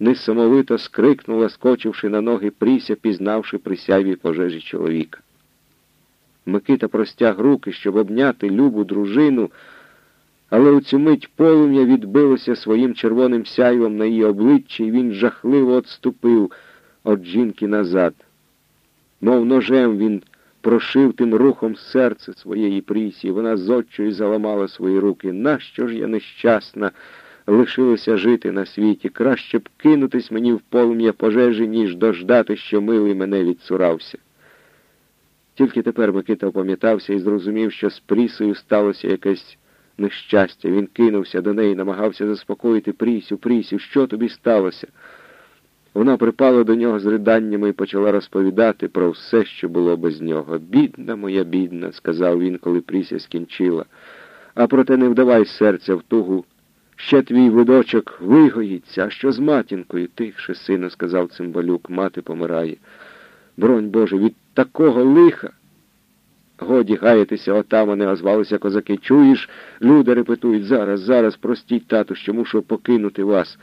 несамовито скрикнула, скочивши на ноги Пріся, пізнавши при сяйві пожежі чоловіка. Микита простяг руки, щоб обняти любу дружину, але у цю мить полум'я відбилося своїм червоним сяйвом на її обличчі, і він жахливо отступив від жінки назад. Мов ножем він прошив тим рухом серце своєї прісі, вона зодчою заламала свої руки. Нащо ж я нещасна? Лишилося жити на світі. Краще б кинутись мені в полум'я пожежі, ніж дождати, що милий мене відсурався. Тільки тепер Микита опам'ятався і зрозумів, що з Прісою сталося якесь нещастя. Він кинувся до неї, намагався заспокоїти Прісю, Прісю, що тобі сталося? Вона припала до нього з риданнями і почала розповідати про все, що було без нього. Бідна моя, бідна, сказав він, коли Пріся скінчила. А проте не вдавай серця в тугу. Ще твій видочок вигоїться, а що з матінкою? Тихше, сину, сказав цимбалюк, мати помирає. Бронь Боже, від такого лиха. Годі гаятися, отамане, озвалися козаки. Чуєш, люди репетують зараз, зараз, простіть, тату, що мушу покинути вас.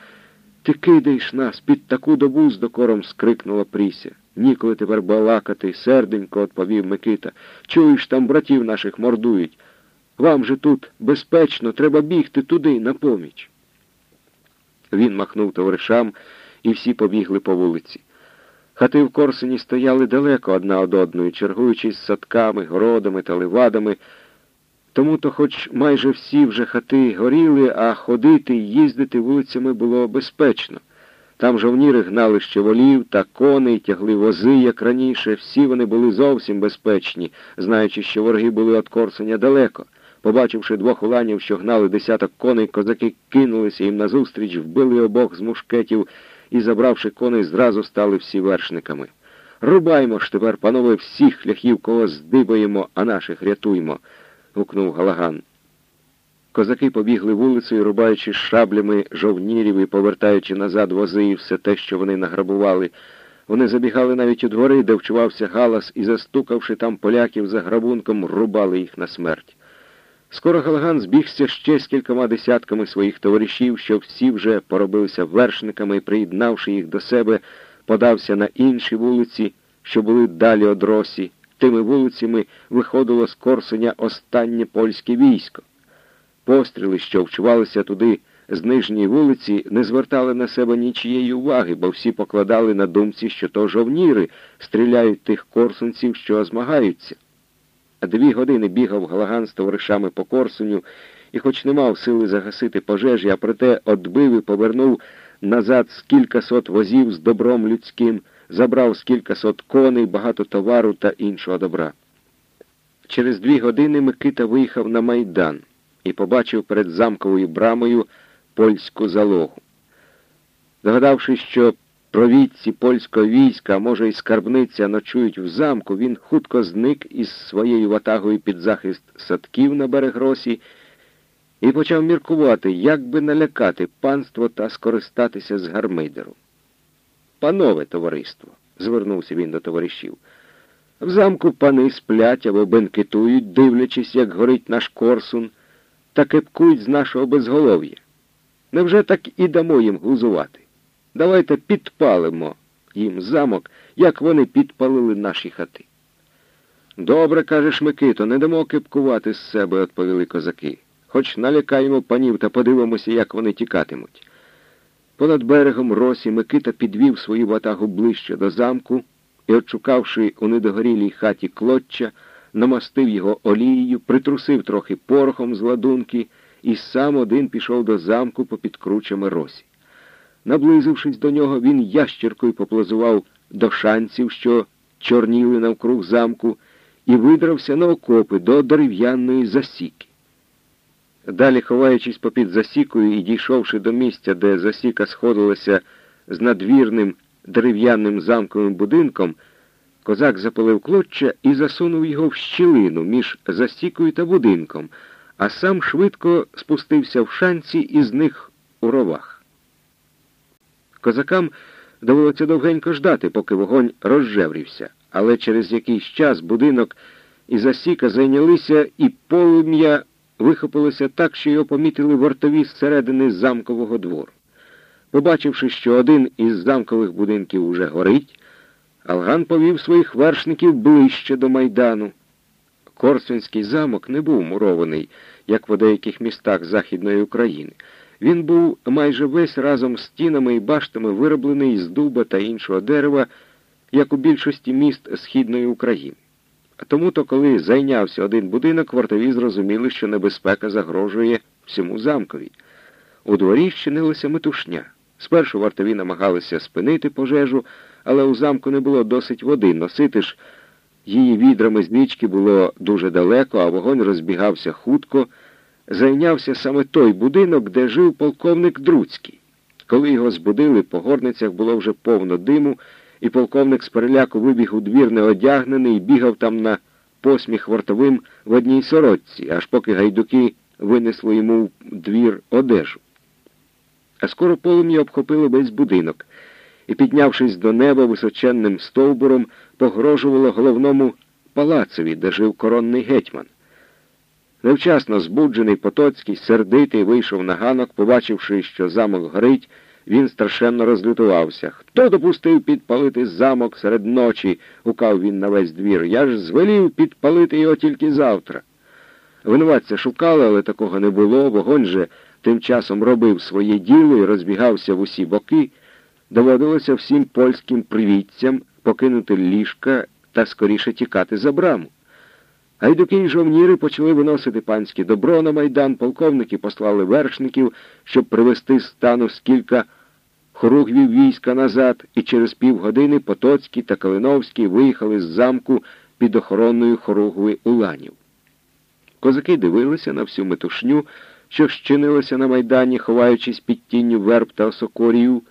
Ти кидаєш нас під таку добу з докором скрикнула Пріся. Ніколи тепер балакати, серденько відповів Микита. Чуєш, там братів наших мордують. Вам же тут безпечно, треба бігти туди, на поміч. Він махнув товаришам, і всі побігли по вулиці. Хати в Корсуні стояли далеко одна од одної, чергуючись з садками, городами та ливадами. Тому то, хоч майже всі вже хати горіли, а ходити і їздити вулицями було безпечно. Там жовніри гнали ще волів та коней, тягли вози, як раніше. Всі вони були зовсім безпечні, знаючи, що вороги були від Корсуня далеко. Побачивши двох уланів, що гнали десяток коней, козаки кинулися їм назустріч, вбили обох з мушкетів і, забравши коней, зразу стали всі вершниками. Рубаймо ж тепер, панове, всіх ляхів, кого здибаємо, а наших рятуймо, гукнув Галаган. Козаки побігли вулицею, рубаючи шаблями жовнірів і повертаючи назад вози і все те, що вони награбували. Вони забігали навіть у двори, де вчувався галас, і, застукавши там поляків за грабунком, рубали їх на смерть. Скоро Галаган збігся ще з кількома десятками своїх товаришів, що всі вже поробилися вершниками і, приєднавши їх до себе, подався на інші вулиці, що були далі од Росі. Тими вулицями виходило з Корсуня останнє польське військо. Постріли, що вчувалися туди з нижньої вулиці, не звертали на себе нічієї уваги, бо всі покладали на думці, що то жовніри стріляють тих корсунців, що змагаються. Дві години бігав Галаган з товаришами по Корсуню і, хоч не мав сили загасити пожежі, а проте отбив і повернув назад з кількасот возів з добром людським, забрав з кількасот коней, багато товару та іншого добра. Через дві години Микита виїхав на майдан і побачив перед замковою брамою польську залогу. Догадавшись, що провідці польського війська, а може, й скарбниця ночують в замку, він хутко зник із своєю ватагою під захист садків на берег Росі і почав міркувати, як би налякати панство та скористатися з гармидеру. Панове товариство, звернувся він до товаришів. В замку пани сплять або бенкетують, дивлячись, як горить наш корсун, та кепкують з нашого безголов'я. Невже так і дамо їм глузувати? Давайте підпалимо їм замок, як вони підпалили наші хати. Добре, кажеш, Микито, не дамо кипкувати з себе, відповіли козаки. Хоч налякаємо панів та подивимося, як вони тікатимуть. Понад берегом Росі Микита підвів свою ватагу ближче до замку і, отшукавши у недогорілій хаті клоччя, намастив його олією, притрусив трохи порохом з ладунки і сам один пішов до замку попід кручами Росі. Наблизившись до нього, він ящіркою поплазував до шанців, що чорніли навкруг замку, і видрався на окопи до дерев'яної засіки. Далі, ховаючись попід засікою і дійшовши до місця, де засіка сходилася з надвірним дерев'яним замковим будинком, козак запалив клоччя і засунув його в щілину між засікою та будинком, а сам швидко спустився в шанці і зник у ровах. Козакам довелося довгенько ждати, поки вогонь розжеврівся, але через якийсь час будинок і засіка зайнялися, і полум'я вихопилося так, що його помітили вартові зсередини замкового двору. Побачивши, що один із замкових будинків уже горить, Алган повів своїх вершників ближче до майдану. Корсунський замок не був мурований, як в деяких містах Західної України. Він був майже весь разом з стінами і баштами вироблений з дуба та іншого дерева, як у більшості міст Східної України. Тому то, коли зайнявся один будинок, вартові зрозуміли, що небезпека загрожує всьому замкові. У дворі щинилася метушня. Спершу вартові намагалися спинити пожежу, але у замку не було досить води. Носити ж її відрами з річки було дуже далеко, а вогонь розбігався хутко. Зайнявся саме той будинок, де жив полковник Друцький. Коли його збудили, по горницях було вже повно диму, і полковник з переляку вибіг у двір неодягнений і бігав там на посміх вартовим в одній сорочці, аж поки гайдуки винесли йому в двір одежу. А скоро полум'я обхопило весь будинок і, піднявшись до неба височенним стовбуром, погрожувало головному палацові, де жив коронний гетьман. Невчасно збуджений Потоцький, сердитий, вийшов на ганок, побачивши, що замок горить, він страшенно розлютувався. Хто допустив підпалити замок серед ночі? гукав він на весь двір. Я ж звелів підпалити його тільки завтра. Винуватця шукали, але такого не було. Вогонь же тим часом робив своє діло і розбігався в усі боки. Доводилося всім польським привітцям покинути ліжка та скоріше тікати за браму. Гайдуки й жовніри почали виносити панське добро на майдан, полковники послали вершників, щоб привести стану скільки хоругвів війська назад, і через півгодини Потоцький та Калиновський виїхали з замку під охороною хоругви уланів. Козаки дивилися на всю метушню, що щинилося на майдані, ховаючись під тінню верб та осокорію,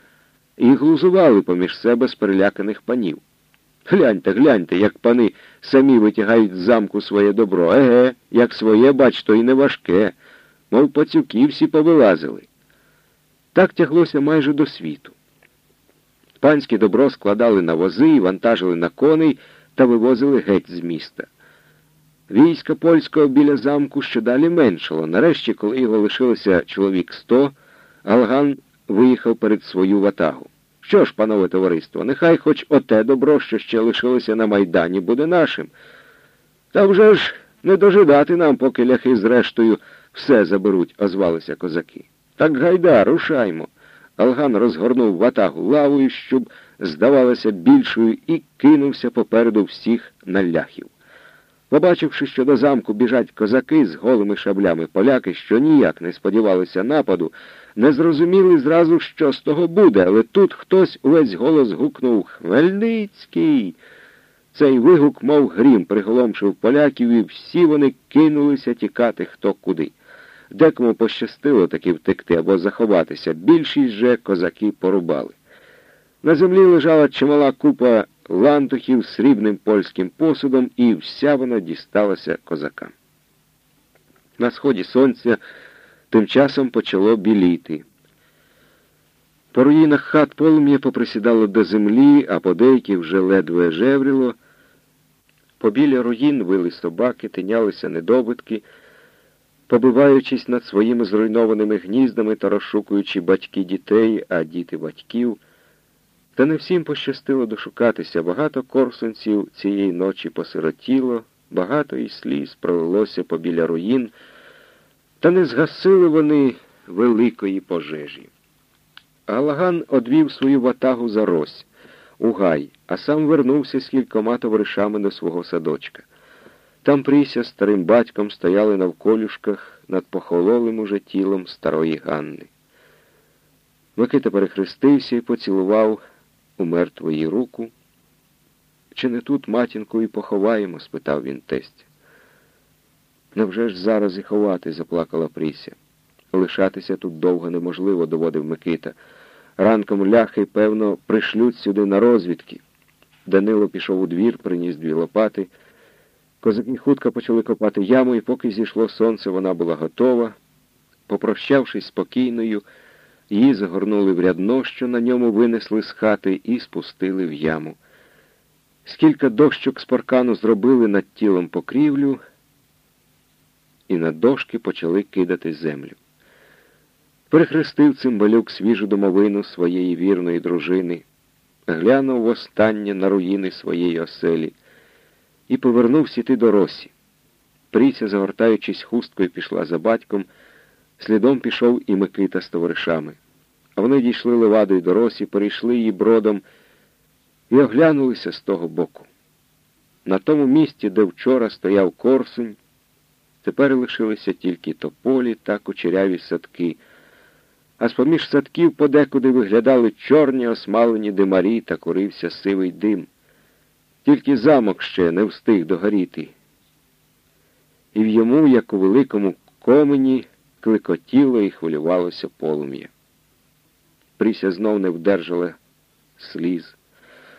і глузували поміж себе з переляканих панів. Гляньте, гляньте, як пани самі витягають з замку своє добро. Еге, як своє, бач, то й не важке, мов пацюки всі повилазили. Так тяглося майже до світу. Панське добро складали на вози вантажили на коней та вивозили геть з міста. Війська польського біля замку ще далі меншало. Нарешті, коли його лишилося чоловік сто, Алган виїхав перед свою ватагу. Що ж, панове товариство, нехай хоч оте добро, що ще лишилося на Майдані, буде нашим. Та вже ж не дожидати нам, поки ляхи зрештою все заберуть, озвалися козаки. Так гайда, рушаймо. Алган розгорнув ватагу лавою, щоб здавалося більшою, і кинувся попереду всіх на ляхів. Побачивши, що до замку біжать козаки з голими шаблями поляки, що ніяк не сподівалися нападу, не зрозуміли зразу, що з того буде, але тут хтось увесь голос гукнув Хмельницький. Цей вигук, мов грім, приголомшив поляків, і всі вони кинулися тікати хто куди. Декому пощастило таки втекти або заховатися, більшість же козаки порубали. На землі лежала чимала купа лантухів срібним польським посудом, і вся вона дісталася козакам. На сході сонця тим часом почало біліти. По руїнах хат полум'я поприсідало до землі, а по деяких вже ледве жевріло. Побіля руїн вили собаки, тинялися недобитки, побиваючись над своїми зруйнованими гніздами та розшукуючи батьки дітей, а діти батьків. Та не всім пощастило дошукатися. Багато корсунців цієї ночі посиротіло, багато і сліз пролилося побіля руїн, та не згасили вони великої пожежі. Галаган одвів свою ватагу за рось у гай, а сам вернувся з кількома товаришами до свого садочка. Там Пріся з старим батьком стояли навколюшках над похололим уже тілом старої Ганни. Микита перехрестився і поцілував у мертвої руку. Чи не тут матінку і поховаємо? спитав він тестя. Невже ж зараз і ховати? заплакала Пріся. Лишатися тут довго неможливо, доводив Микита. Ранком ляхи, певно, пришлють сюди на розвідки. Данило пішов у двір, приніс дві лопати. Козаки хутко почали копати яму, і поки зійшло сонце, вона була готова. Попрощавшись спокійною, її загорнули в рядно, що на ньому винесли з хати, і спустили в яму. Скільки дощок з паркану зробили над тілом покрівлю, і на дошки почали кидати землю. Перехрестив цимбалюк свіжу домовину своєї вірної дружини, глянув востаннє на руїни своєї оселі і повернувся йти до росі. Пріся, загортаючись хусткою, пішла за батьком, слідом пішов і Микита з товаришами. А вони дійшли левадою до росі, перейшли її бродом і оглянулися з того боку. На тому місці, де вчора стояв корсунь, тепер лишилися тільки тополі та кучеряві садки, а з-поміж садків подекуди виглядали чорні осмалені димарі та курився сивий дим. Тільки замок ще не встиг догоріти. І в йому, як у великому комені, кликотіло і хвилювалося полум'я. Пріся знов не вдержала сліз.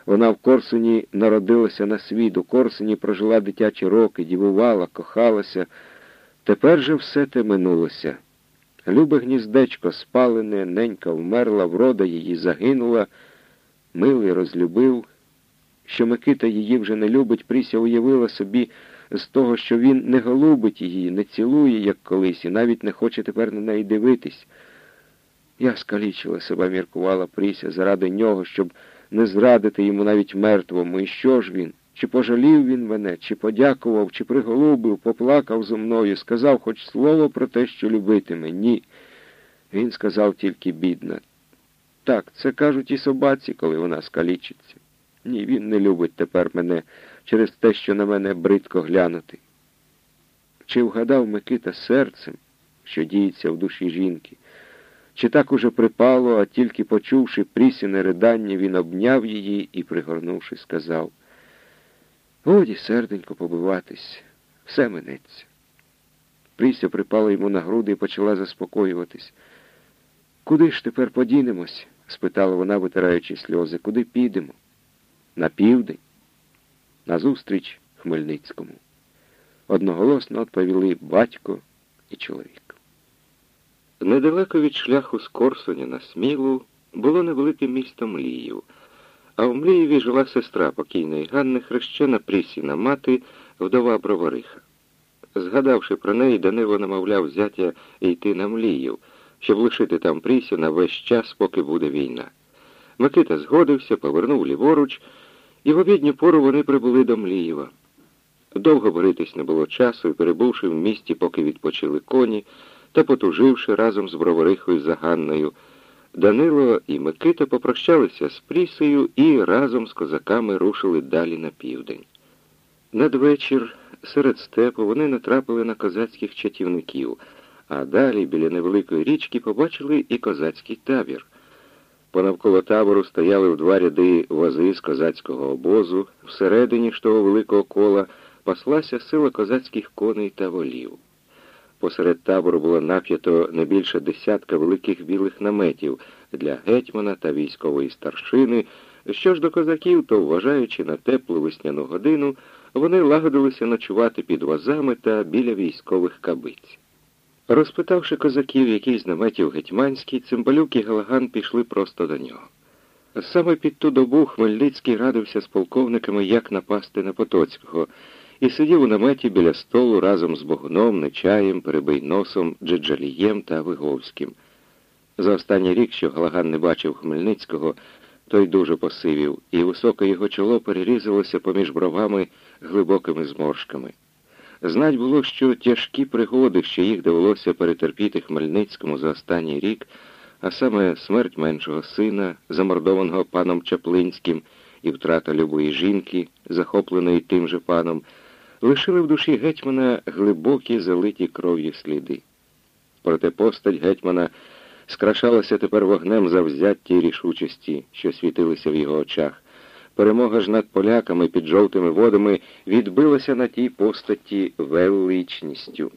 Вона в Корсуні народилася на світ, у Корсуні прожила дитячі роки, дівувала, кохалася. Тепер же все те минулося. Любе гніздечко спалене, ненька вмерла, врода її загинула, милий розлюбив. Що Микита її вже не любить, Пріся уявила собі з того, що він не голубить її, не цілує, як колись, і навіть не хоче тепер на неї дивитись. Я скалічила себе, міркувала Пріся, заради нього, щоб не зрадити йому навіть мертвому. І що ж він? Чи пожалів він мене, чи подякував, чи приголубив, поплакав зо мною, сказав хоч слово про те, що любитиме. Ні. Він сказав тільки бідна. Так, це кажуть і собаці, коли вона скалічиться. Ні, він не любить тепер мене через те, що на мене бридко глянути. Чи вгадав Микита серцем, що діється в душі жінки? Чи так уже припало, а тільки почувши прісіне ридання, він обняв її і, пригорнувши, сказав Годі, серденько, побиватись, все минеться. Пріся припала йому на груди і почала заспокоюватись. Куди ж тепер подінемось? спитала вона, витираючи сльози. Куди підемо? На південь, назустріч Хмельницькому. Одноголосно відповіли батько і чоловік. Недалеко від шляху з Корсуня на Смілу було невелике місто Мліїв, а в Млієві жила сестра покійної Ганни хрещена Прісіна мати, вдова Бровариха. Згадавши про неї, Данило намовляв зятя йти на Мліїв, щоб лишити там Прісю на весь час, поки буде війна. Микита згодився, повернув ліворуч, і в обідню пору вони прибули до Млієва. Довго боритись не було часу, і перебувши в місті, поки відпочили коні, та потуживши разом з Броварихою за Ганною, Данило і Микита попрощалися з Прісею і разом з козаками рушили далі на південь. Надвечір серед степу вони натрапили на козацьких чатівників, а далі біля невеликої річки побачили і козацький табір. Понавколо табору стояли в два ряди вози з козацького обозу, всередині ж того великого кола паслася сила козацьких коней та волів. Посеред табору було нап'ято не більше десятка великих білих наметів для гетьмана та військової старшини. Що ж до козаків, то, вважаючи на теплу весняну годину, вони лагодилися ночувати під возами та біля військових кабиць. Розпитавши козаків, який з наметів гетьманський, цимбалюк і Галаган пішли просто до нього. Саме під ту добу Хмельницький радився з полковниками, як напасти на Потоцького, і сидів у наметі біля столу разом з Богуном, Нечаєм, Перебийносом, Джеджалієм та Виговським. За останній рік, що Галаган не бачив Хмельницького, той дуже посивів, і високе його чоло перерізалося поміж бровами глибокими зморшками. Знать було, що тяжкі пригоди, що їх довелося перетерпіти Хмельницькому за останній рік, а саме смерть меншого сина, замордованого паном Чаплинським, і втрата любої жінки, захопленої тим же паном, лишили в душі гетьмана глибокі залиті кров'ю сліди. Проте постать гетьмана скрашалася тепер вогнем завзяття й рішучості, що світилися в його очах. Перемога ж над поляками під жовтими водами відбилася на тій постаті величністю.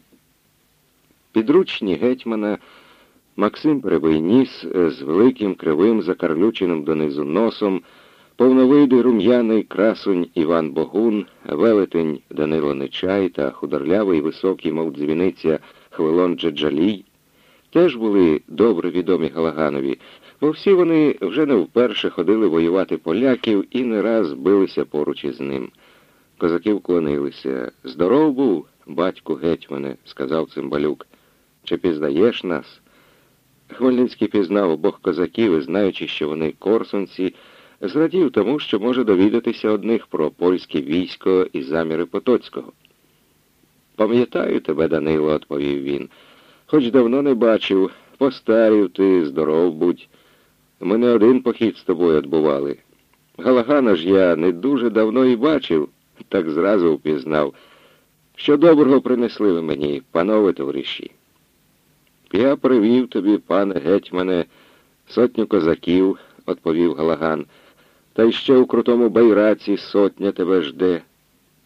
Підручні гетьмана Максим Перебийніс з великим кривим закарлюченим донизу носом, повновидий рум'яний красунь Іван Богун, велетень Данило Нечай та худорлявий високий, мов дзвіниця Хвилон Джеджалій, теж були добре відомі Галаганові, бо всі вони вже не вперше ходили воювати поляків і не раз билися поруч із ним. Козаки вклонилися. Здоров був, батьку гетьмане, сказав цимбалюк. Чи пізнаєш нас? Хмельницький пізнав обох козаків і, знаючи, що вони корсунці, зрадів тому, що може довідатися одних про польське військо і заміри Потоцького. Пам'ятаю тебе, Данило, відповів він. Хоч давно не бачив, постарів ти, здоров будь. Ми не один похід з тобою відбували. Галагана ж я не дуже давно і бачив, так зразу впізнав. Що доброго принесли ви мені, панове товариші. Я привів тобі, пане гетьмане, сотню козаків, відповів Галаган, та й ще у крутому байраці сотня тебе жде.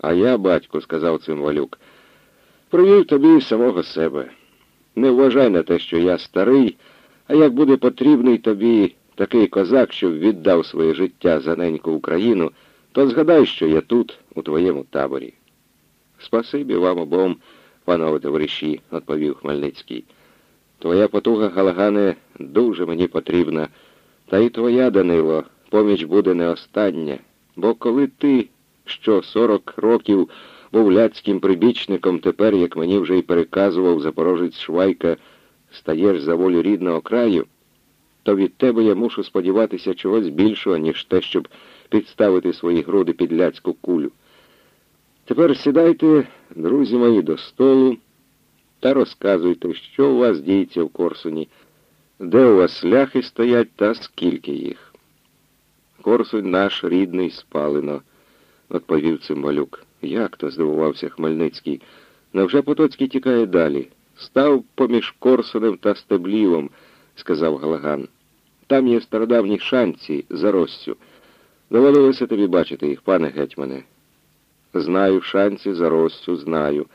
А я, батько, сказав цимвалюк, привів тобі самого себе. Не вважай на те, що я старий, а як буде потрібний тобі такий козак, що віддав своє життя за неньку Україну, то згадай, що я тут, у твоєму таборі. Спасибі вам обом, панове товариші, відповів Хмельницький. Твоя потуга, Галагане, дуже мені потрібна. Та й твоя, Данило, поміч буде не остання. Бо коли ти, що сорок років був ляцьким прибічником, тепер, як мені вже й переказував запорожець Швайка, стаєш за волю рідного краю, то від тебе я мушу сподіватися чогось більшого, ніж те, щоб підставити свої груди під ляцьку кулю. Тепер сідайте, друзі мої, до столу та розказуйте, що у вас діється в Корсуні, де у вас ляхи стоять та скільки їх. Корсунь наш рідний спалено, відповів цимбалюк. Як то? здивувався Хмельницький. Невже Потоцький тікає далі? Став поміж Корсунем та Стеблівом, сказав Галаган. Там є стародавні шанці за Россю. Доводилося тобі бачити їх, пане гетьмане. Знаю шанці за Россю, знаю.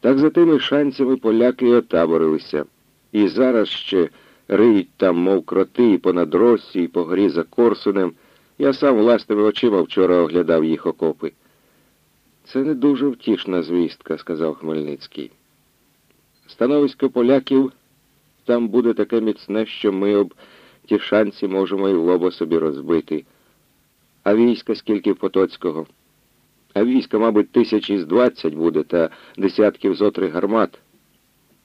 Так за тими шанцями поляки й отаборилися. І зараз ще риють там, мов кроти, і понад Россі, і по горі за Корсунем. Я сам власними очима вчора оглядав їх окопи. Це не дуже втішна звістка, сказав Хмельницький. Становисько поляків там буде таке міцне, що ми об ті шанці можемо і лоба собі розбити. А війська скільки Потоцького? А війська, мабуть, тисячі з двадцять буде та десятків зотри гармат.